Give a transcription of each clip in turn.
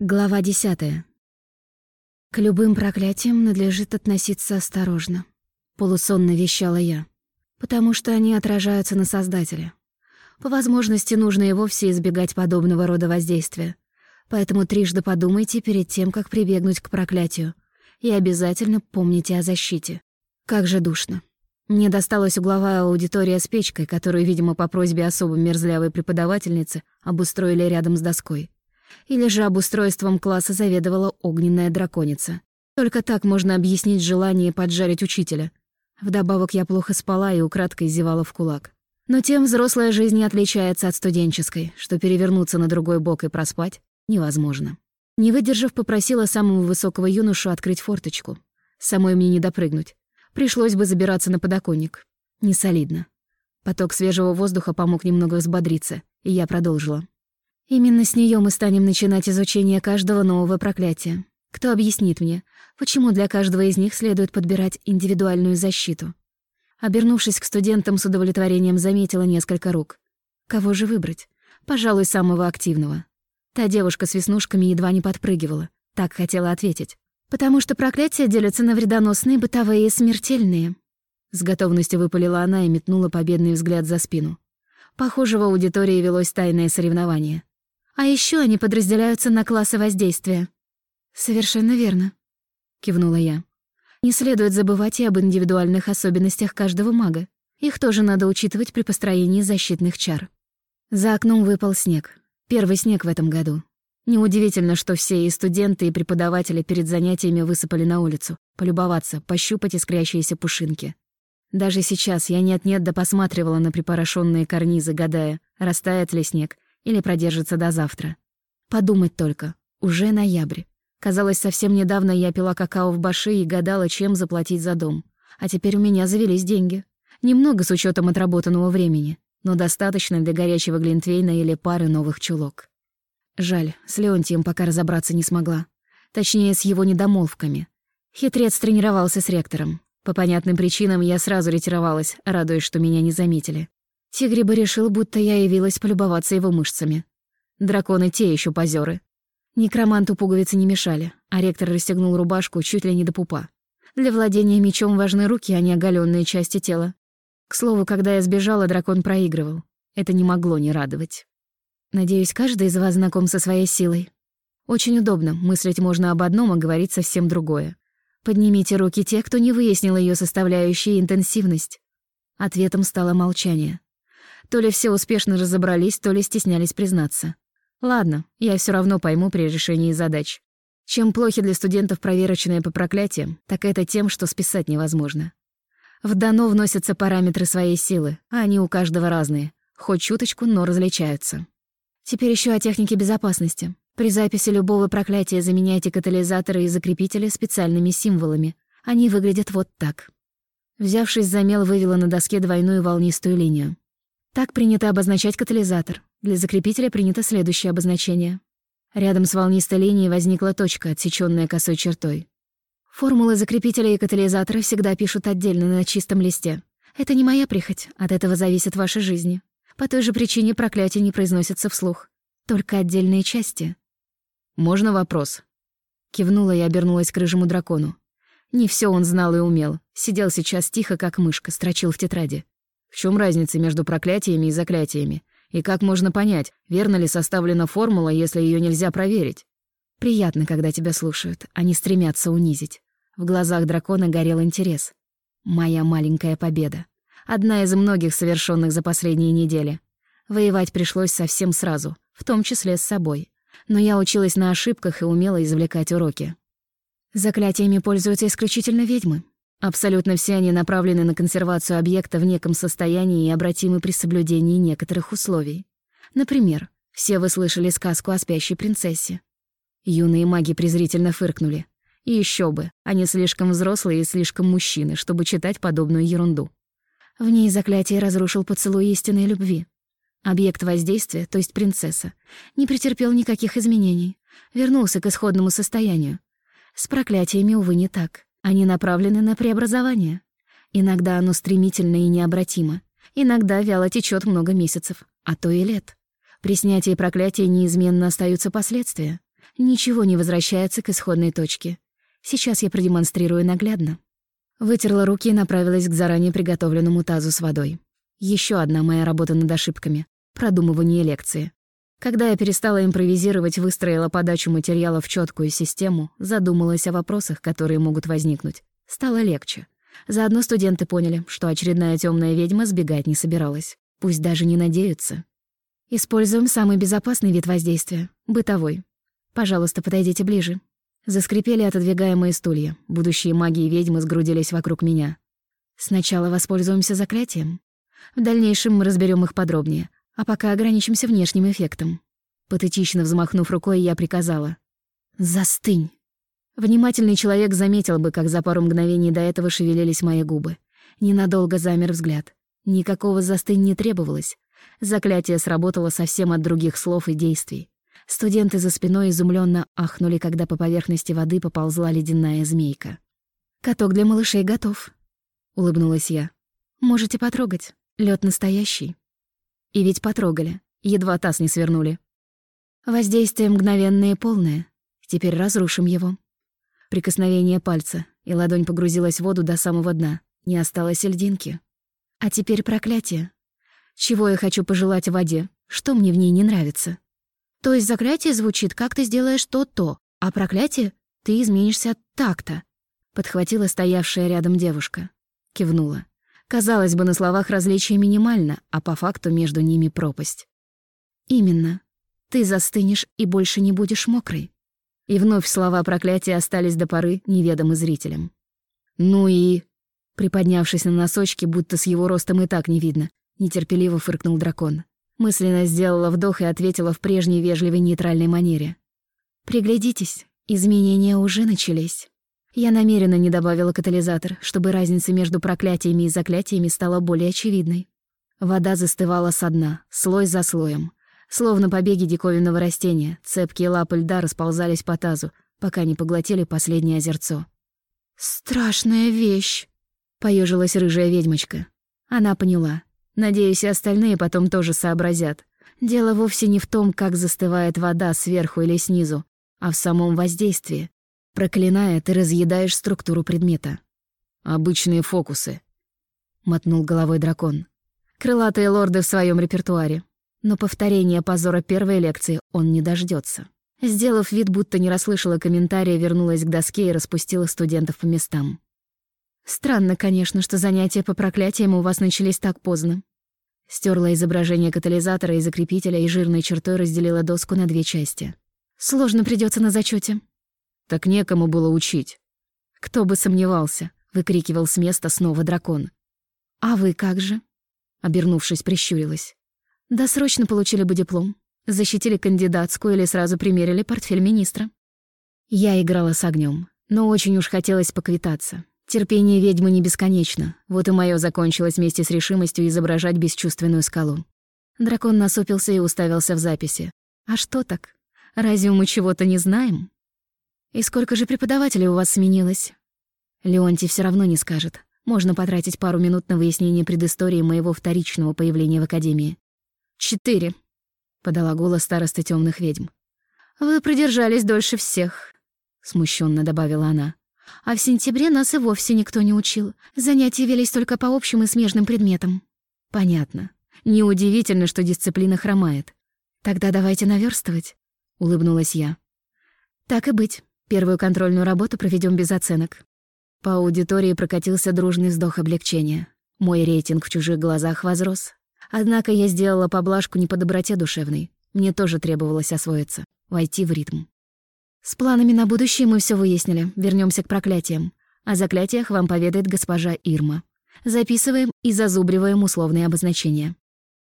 Глава десятая. К любым проклятиям надлежит относиться осторожно, полусонно вещала я, потому что они отражаются на Создателе. По возможности нужно и вовсе избегать подобного рода воздействия. Поэтому трижды подумайте перед тем, как прибегнуть к проклятию, и обязательно помните о защите. Как же душно. Мне досталась угловая аудитория с печкой, которую, видимо, по просьбе особо мерзлявой преподавательницы обустроили рядом с доской. Или же обустройством класса заведовала огненная драконица. Только так можно объяснить желание поджарить учителя. Вдобавок я плохо спала и украдкой зевала в кулак. Но тем взрослая жизнь не отличается от студенческой, что перевернуться на другой бок и проспать невозможно. Не выдержав, попросила самого высокого юношу открыть форточку. Самой мне не допрыгнуть. Пришлось бы забираться на подоконник. Не солидно. Поток свежего воздуха помог немного взбодриться, и я продолжила. Именно с нее мы станем начинать изучение каждого нового проклятия. Кто объяснит мне, почему для каждого из них следует подбирать индивидуальную защиту? Обернувшись к студентам, с удовлетворением заметила несколько рук. Кого же выбрать? Пожалуй, самого активного. Та девушка с веснушками едва не подпрыгивала. Так хотела ответить. «Потому что проклятия делятся на вредоносные, бытовые и смертельные». С готовностью выпалила она и метнула победный взгляд за спину. Похоже, в аудитории велось тайное соревнование. А еще они подразделяются на классы воздействия. Совершенно верно, кивнула я. Не следует забывать и об индивидуальных особенностях каждого мага. Их тоже надо учитывать при построении защитных чар. За окном выпал снег. Первый снег в этом году. Неудивительно, что все и студенты, и преподаватели перед занятиями высыпали на улицу, полюбоваться, пощупать искрящиеся пушинки. Даже сейчас я нет-нет да посматривала на припорошенные карнизы, гадая, растает ли снег, или продержится до завтра. Подумать только, уже ноябрь. Казалось, совсем недавно я пила какао в баши и гадала, чем заплатить за дом. А теперь у меня завелись деньги. Немного с учетом отработанного времени, но достаточно для горячего глинтвейна или пары новых чулок. Жаль, с Леонтием пока разобраться не смогла. Точнее, с его недомолвками. Хитрец тренировался с ректором. По понятным причинам я сразу ретировалась, радуясь, что меня не заметили. Тигриба решил, будто я явилась полюбоваться его мышцами. Драконы те еще позеры. Некроманту пуговицы не мешали, а ректор расстегнул рубашку чуть ли не до пупа. Для владения мечом важны руки, а не оголенные части тела. К слову, когда я сбежала, дракон проигрывал. Это не могло не радовать. Надеюсь, каждый из вас знаком со своей силой. Очень удобно, мыслить можно об одном, а говорить совсем другое. Поднимите руки те, кто не выяснил ее составляющие интенсивность. Ответом стало молчание. То ли все успешно разобрались, то ли стеснялись признаться. Ладно, я все равно пойму при решении задач. Чем плохи для студентов проверочные по проклятиям, так это тем, что списать невозможно. В дано вносятся параметры своей силы, а они у каждого разные. Хоть чуточку, но различаются. Теперь еще о технике безопасности. При записи любого проклятия заменяйте катализаторы и закрепители специальными символами. Они выглядят вот так. Взявшись за мел, вывела на доске двойную волнистую линию. Так принято обозначать катализатор. Для закрепителя принято следующее обозначение. Рядом с волнистой линией возникла точка, отсечённая косой чертой. Формулы закрепителя и катализатора всегда пишут отдельно на чистом листе. Это не моя прихоть, от этого зависит ваша жизнь. По той же причине проклятие не произносится вслух. Только отдельные части. «Можно вопрос?» Кивнула и обернулась к рыжему дракону. Не все он знал и умел. Сидел сейчас тихо, как мышка, строчил в тетради. В чем разница между проклятиями и заклятиями? И как можно понять, верно ли составлена формула, если ее нельзя проверить? Приятно, когда тебя слушают, они стремятся унизить. В глазах дракона горел интерес. Моя маленькая победа. Одна из многих совершенных за последние недели. Воевать пришлось совсем сразу, в том числе с собой. Но я училась на ошибках и умела извлекать уроки. Заклятиями пользуются исключительно ведьмы, Абсолютно все они направлены на консервацию объекта в неком состоянии и обратимы при соблюдении некоторых условий. Например, все вы слышали сказку о спящей принцессе. Юные маги презрительно фыркнули. И еще бы, они слишком взрослые и слишком мужчины, чтобы читать подобную ерунду. В ней заклятие разрушил поцелуй истинной любви. Объект воздействия, то есть принцесса, не претерпел никаких изменений, вернулся к исходному состоянию. С проклятиями, увы, не так. Они направлены на преобразование. Иногда оно стремительно и необратимо. Иногда вяло течет много месяцев, а то и лет. При снятии проклятия неизменно остаются последствия. Ничего не возвращается к исходной точке. Сейчас я продемонстрирую наглядно. Вытерла руки и направилась к заранее приготовленному тазу с водой. Еще одна моя работа над ошибками — продумывание лекции. Когда я перестала импровизировать, выстроила подачу материала в четкую систему, задумалась о вопросах, которые могут возникнуть. Стало легче. Заодно студенты поняли, что очередная темная ведьма сбегать не собиралась. Пусть даже не надеются. Используем самый безопасный вид воздействия — бытовой. Пожалуйста, подойдите ближе. Заскрипели отодвигаемые стулья. Будущие маги и ведьмы сгрудились вокруг меня. Сначала воспользуемся заклятием. В дальнейшем мы разберем их подробнее, а пока ограничимся внешним эффектом. Патетично взмахнув рукой, я приказала. «Застынь!» Внимательный человек заметил бы, как за пару мгновений до этого шевелились мои губы. Ненадолго замер взгляд. Никакого застынь не требовалось. Заклятие сработало совсем от других слов и действий. Студенты за спиной изумленно ахнули, когда по поверхности воды поползла ледяная змейка. «Каток для малышей готов», — улыбнулась я. «Можете потрогать. Лед настоящий». И ведь потрогали. Едва таз не свернули. Воздействие мгновенное и полное. Теперь разрушим его. Прикосновение пальца, и ладонь погрузилась в воду до самого дна. Не осталось льдинки. А теперь проклятие. Чего я хочу пожелать воде? Что мне в ней не нравится? То есть заклятие звучит, как ты сделаешь то-то, а проклятие — ты изменишься так-то. Подхватила стоявшая рядом девушка. Кивнула. Казалось бы, на словах различие минимально, а по факту между ними пропасть. Именно. Ты застынешь и больше не будешь мокрой. И вновь слова проклятия остались до поры неведомы зрителям. Ну и... Приподнявшись на носочки, будто с его ростом и так не видно, нетерпеливо фыркнул дракон. Мысленно сделала вдох и ответила в прежней вежливой нейтральной манере. «Приглядитесь, изменения уже начались». Я намеренно не добавила катализатор, чтобы разница между проклятиями и заклятиями стала более очевидной. Вода застывала со дна, слой за слоем. Словно побеги диковинного растения, цепкие лапы льда расползались по тазу, пока не поглотили последнее озерцо. «Страшная вещь!» — поежилась рыжая ведьмочка. Она поняла. Надеюсь, и остальные потом тоже сообразят. Дело вовсе не в том, как застывает вода сверху или снизу, а в самом воздействии. Проклиная, ты разъедаешь структуру предмета. «Обычные фокусы», — мотнул головой дракон. Крылатые лорды в своем репертуаре. Но повторения позора первой лекции он не дождется. Сделав вид, будто не расслышала комментария, вернулась к доске и распустила студентов по местам. Странно, конечно, что занятия по проклятиям у вас начались так поздно. Стерла изображение катализатора и закрепителя и жирной чертой разделила доску на две части. Сложно придется на зачете. Так некому было учить. Кто бы сомневался, выкрикивал с места снова дракон. А вы как же? Обернувшись, прищурилась. Досрочно получили бы диплом, защитили кандидатскую или сразу примерили портфель министра. Я играла с огнем, но очень уж хотелось поквитаться. Терпение ведьмы не бесконечно, вот и мое закончилось вместе с решимостью изображать бесчувственную скалу. Дракон насупился и уставился в записи. «А что так? Разве мы чего-то не знаем?» «И сколько же преподавателей у вас сменилось?» Леонтий все равно не скажет. Можно потратить пару минут на выяснение предыстории моего вторичного появления в Академии. «Четыре», — подала голос старосты темных ведьм. «Вы продержались дольше всех», — смущенно добавила она. А в сентябре нас и вовсе никто не учил. Занятия велись только по общим и смежным предметам. Понятно. Неудивительно, что дисциплина хромает. Тогда давайте наверстывать, улыбнулась я. Так и быть. Первую контрольную работу проведем без оценок. По аудитории прокатился дружный вздох облегчения. Мой рейтинг в чужих глазах возрос. Однако я сделала поблажку не по доброте душевной. Мне тоже требовалось освоиться, войти в ритм. С планами на будущее мы все выяснили. Вернемся к проклятиям. О заклятиях вам поведает госпожа Ирма. Записываем и зазубриваем условные обозначения.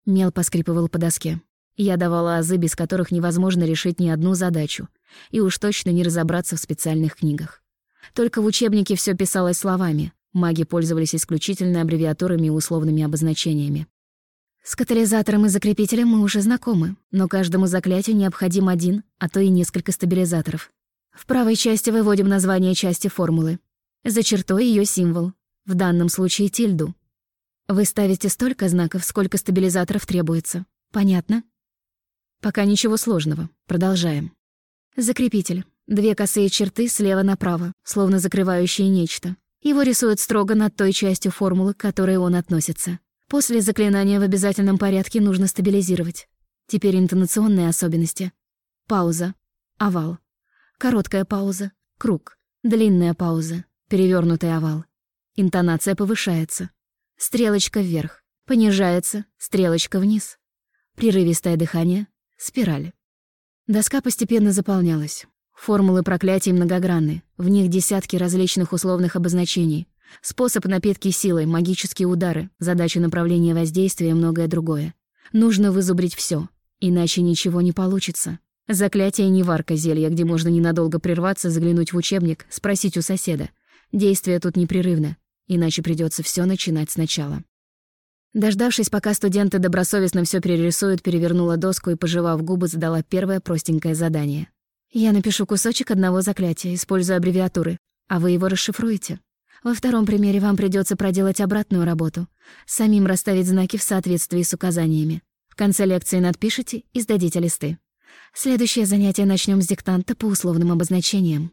Мел поскрипывал по доске. Я давала азы, без которых невозможно решить ни одну задачу, и уж точно не разобраться в специальных книгах. Только в учебнике все писалось словами. Маги пользовались исключительно аббревиатурами и условными обозначениями. С катализатором и закрепителем мы уже знакомы, но каждому заклятию необходим один, а то и несколько стабилизаторов. В правой части выводим название части формулы. За чертой ее символ, в данном случае тильду. Вы ставите столько знаков, сколько стабилизаторов требуется. Понятно? Пока ничего сложного. Продолжаем. Закрепитель. Две косые черты слева направо, словно закрывающие нечто. Его рисуют строго над той частью формулы, к которой он относится. После заклинания в обязательном порядке нужно стабилизировать. Теперь интонационные особенности. Пауза. Овал. Короткая пауза. Круг. Длинная пауза. Перевернутый овал. Интонация повышается. Стрелочка вверх. Понижается. Стрелочка вниз. Прерывистое дыхание. Спираль. Доска постепенно заполнялась. Формулы проклятий многогранны. В них десятки различных условных обозначений. Способ напитки силой, магические удары, задача направления воздействия и многое другое. Нужно вызубрить все, иначе ничего не получится. Заклятие не варка зелья, где можно ненадолго прерваться, заглянуть в учебник, спросить у соседа. Действие тут непрерывно, иначе придется все начинать сначала. Дождавшись, пока студенты добросовестно все перерисуют, перевернула доску и, пожевав губы, задала первое простенькое задание. «Я напишу кусочек одного заклятия, используя аббревиатуры, а вы его расшифруете. Во втором примере вам придется проделать обратную работу, самим расставить знаки в соответствии с указаниями. В конце лекции надпишите и сдадите листы. Следующее занятие начнем с диктанта по условным обозначениям».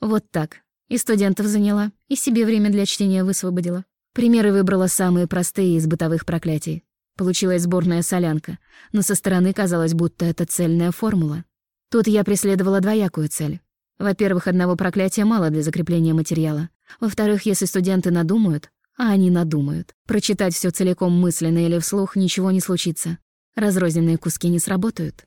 Вот так. И студентов заняла, и себе время для чтения высвободила. Примеры выбрала самые простые из бытовых проклятий. Получилась сборная солянка, но со стороны казалось, будто это цельная формула. Тут я преследовала двоякую цель. Во-первых, одного проклятия мало для закрепления материала. Во-вторых, если студенты надумают, а они надумают, прочитать все целиком мысленно или вслух ничего не случится. Разрозненные куски не сработают.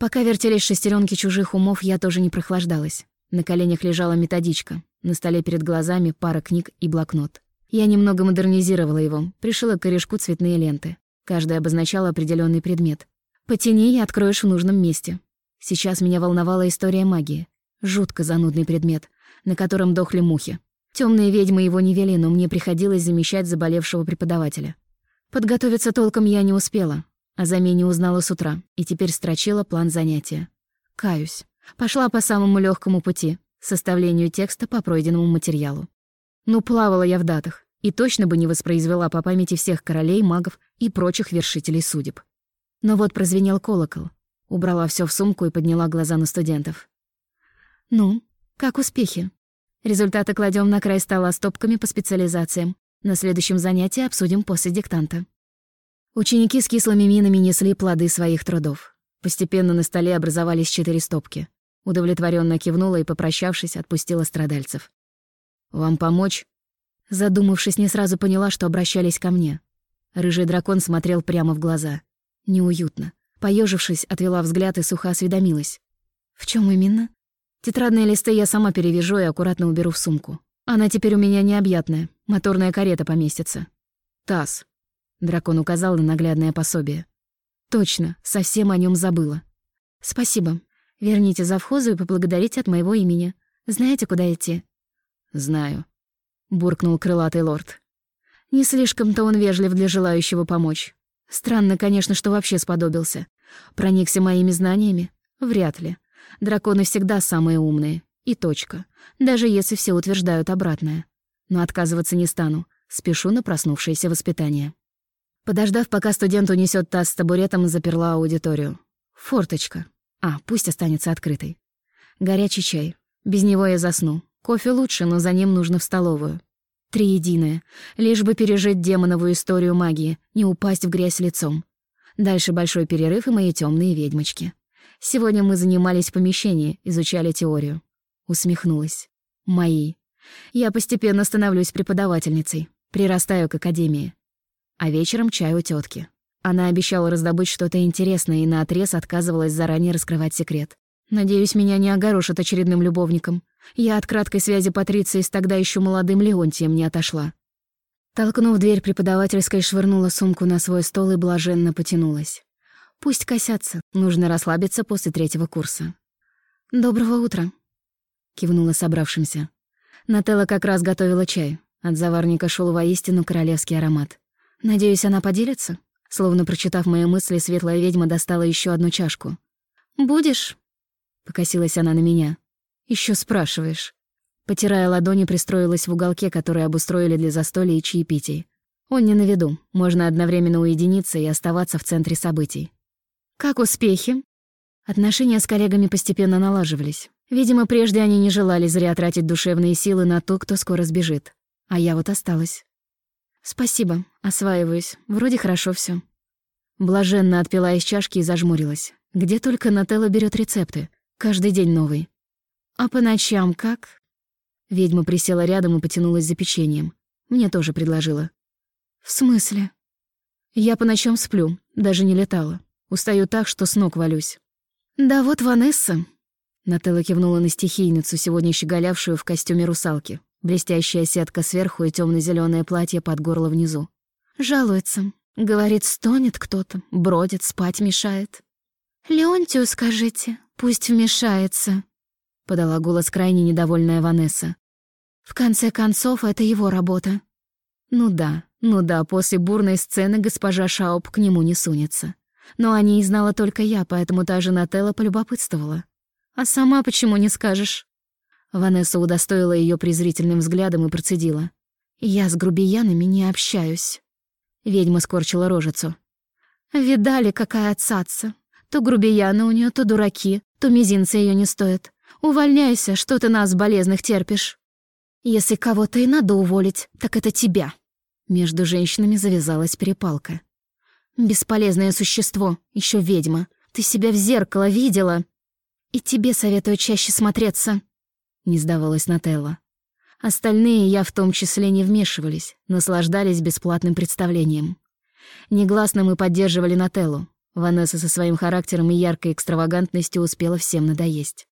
Пока вертелись шестеренки чужих умов, я тоже не прохлаждалась. На коленях лежала методичка, на столе перед глазами пара книг и блокнот. Я немного модернизировала его, пришила к корешку цветные ленты. Каждая обозначала определенный предмет. Потяни и откроешь в нужном месте. Сейчас меня волновала история магии. Жутко занудный предмет, на котором дохли мухи. Темные ведьмы его не вели, но мне приходилось замещать заболевшего преподавателя. Подготовиться толком я не успела. О замене узнала с утра и теперь строчила план занятия. Каюсь. Пошла по самому легкому пути — составлению текста по пройденному материалу. Ну, плавала я в датах, и точно бы не воспроизвела по памяти всех королей, магов и прочих вершителей судеб. Но вот прозвенел колокол. Убрала все в сумку и подняла глаза на студентов. «Ну, как успехи?» Результаты кладем на край стола стопками по специализациям. На следующем занятии обсудим после диктанта. Ученики с кислыми минами несли плоды своих трудов. Постепенно на столе образовались четыре стопки. Удовлетворенно кивнула и, попрощавшись, отпустила страдальцев. «Вам помочь?» Задумавшись, не сразу поняла, что обращались ко мне. Рыжий дракон смотрел прямо в глаза. Неуютно. Поежившись, отвела взгляд и сухо осведомилась. «В чем именно?» «Тетрадные листы я сама перевяжу и аккуратно уберу в сумку. Она теперь у меня необъятная, моторная карета поместится». «Таз», — дракон указал на наглядное пособие. «Точно, совсем о нем забыла». «Спасибо. Верните завхозу и поблагодарите от моего имени. Знаете, куда идти?» «Знаю», — буркнул крылатый лорд. Не слишком-то он вежлив для желающего помочь. Странно, конечно, что вообще сподобился. Проникся моими знаниями? Вряд ли. Драконы всегда самые умные. И точка. Даже если все утверждают обратное. Но отказываться не стану. Спешу на проснувшееся воспитание. Подождав, пока студент унесет таз с табуретом, заперла аудиторию. Форточка. А, пусть останется открытой. Горячий чай. Без него я засну. Кофе лучше, но за ним нужно в столовую. Триединое. Лишь бы пережить демоновую историю магии, не упасть в грязь лицом. Дальше большой перерыв и мои темные ведьмочки. Сегодня мы занимались в помещении, изучали теорию. Усмехнулась. Мои. Я постепенно становлюсь преподавательницей, прирастаю к академии. А вечером чай у тетки. Она обещала раздобыть что-то интересное и наотрез отказывалась заранее раскрывать секрет. Надеюсь, меня не огорошат очередным любовником. Я от краткой связи Патриции с тогда еще молодым Леонтием не отошла. Толкнув дверь преподавательской, швырнула сумку на свой стол и блаженно потянулась. Пусть косятся, нужно расслабиться после третьего курса. «Доброго утра», — кивнула собравшимся. Нателла как раз готовила чай. От заварника шел воистину королевский аромат. «Надеюсь, она поделится?» Словно прочитав мои мысли, светлая ведьма достала еще одну чашку. «Будешь?» Покосилась она на меня. Еще спрашиваешь?» Потирая ладони, пристроилась в уголке, который обустроили для застолья и чаепитий. Он не на виду, можно одновременно уединиться и оставаться в центре событий. «Как успехи?» Отношения с коллегами постепенно налаживались. Видимо, прежде они не желали зря тратить душевные силы на то, кто скоро сбежит. А я вот осталась. «Спасибо, осваиваюсь. Вроде хорошо все. Блаженно отпила из чашки и зажмурилась. Где только Нателла берет рецепты. Каждый день новый. «А по ночам как?» Ведьма присела рядом и потянулась за печеньем. Мне тоже предложила. «В смысле?» «Я по ночам сплю, даже не летала. Устаю так, что с ног валюсь». «Да вот Ванесса». Нателла кивнула на стихийницу, сегодня щеголявшую в костюме русалки. Блестящая сетка сверху и темно зеленое платье под горло внизу. Жалуется. Говорит, стонет кто-то, бродит, спать мешает. «Леонтию скажите, пусть вмешается», — подала голос крайне недовольная Ванесса. «В конце концов, это его работа». Ну да, ну да, после бурной сцены госпожа Шауп к нему не сунется. Но о ней знала только я, поэтому та же Нателла полюбопытствовала. «А сама почему не скажешь?» Ванесса удостоила ее презрительным взглядом и процедила. «Я с грубиянами не общаюсь». Ведьма скорчила рожицу. «Видали, какая отцаца? То грубияны у нее, то дураки, то мизинцы ее не стоят. Увольняйся, что ты нас, болезных, терпишь. Если кого-то и надо уволить, так это тебя». Между женщинами завязалась перепалка. «Бесполезное существо, еще ведьма. Ты себя в зеркало видела? И тебе советую чаще смотреться». — не сдавалась Нателла. Остальные, я в том числе, не вмешивались, наслаждались бесплатным представлением. Негласно мы поддерживали Нателлу. Ванесса со своим характером и яркой экстравагантностью успела всем надоесть.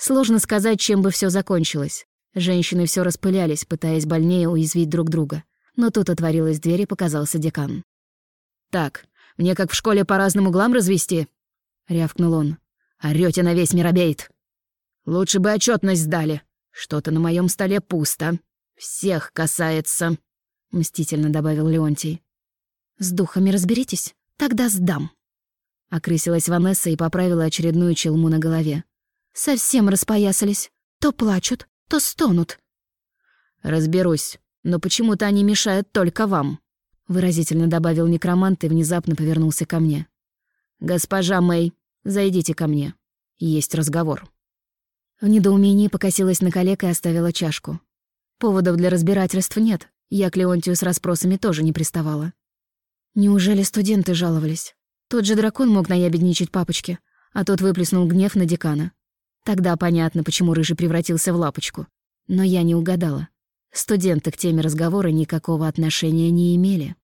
Сложно сказать, чем бы все закончилось. Женщины все распылялись, пытаясь больнее уязвить друг друга. Но тут отворилась дверь и показался декан. «Так, мне как в школе по разным углам развести?» — рявкнул он. «Орёте на весь миробейт!» Лучше бы отчетность сдали. Что-то на моем столе пусто. Всех касается», — мстительно добавил Леонтий. «С духами разберитесь? Тогда сдам». Окрысилась Ванесса и поправила очередную челму на голове. «Совсем распоясались. То плачут, то стонут». «Разберусь, но почему-то они мешают только вам», — выразительно добавил некромант и внезапно повернулся ко мне. «Госпожа Мэй, зайдите ко мне. Есть разговор». В недоумении покосилась на коллег и оставила чашку. Поводов для разбирательств нет, я к Леонтию с расспросами тоже не приставала. Неужели студенты жаловались? Тот же дракон мог наябедничать папочке, а тот выплеснул гнев на декана. Тогда понятно, почему Рыжий превратился в лапочку. Но я не угадала. Студенты к теме разговора никакого отношения не имели.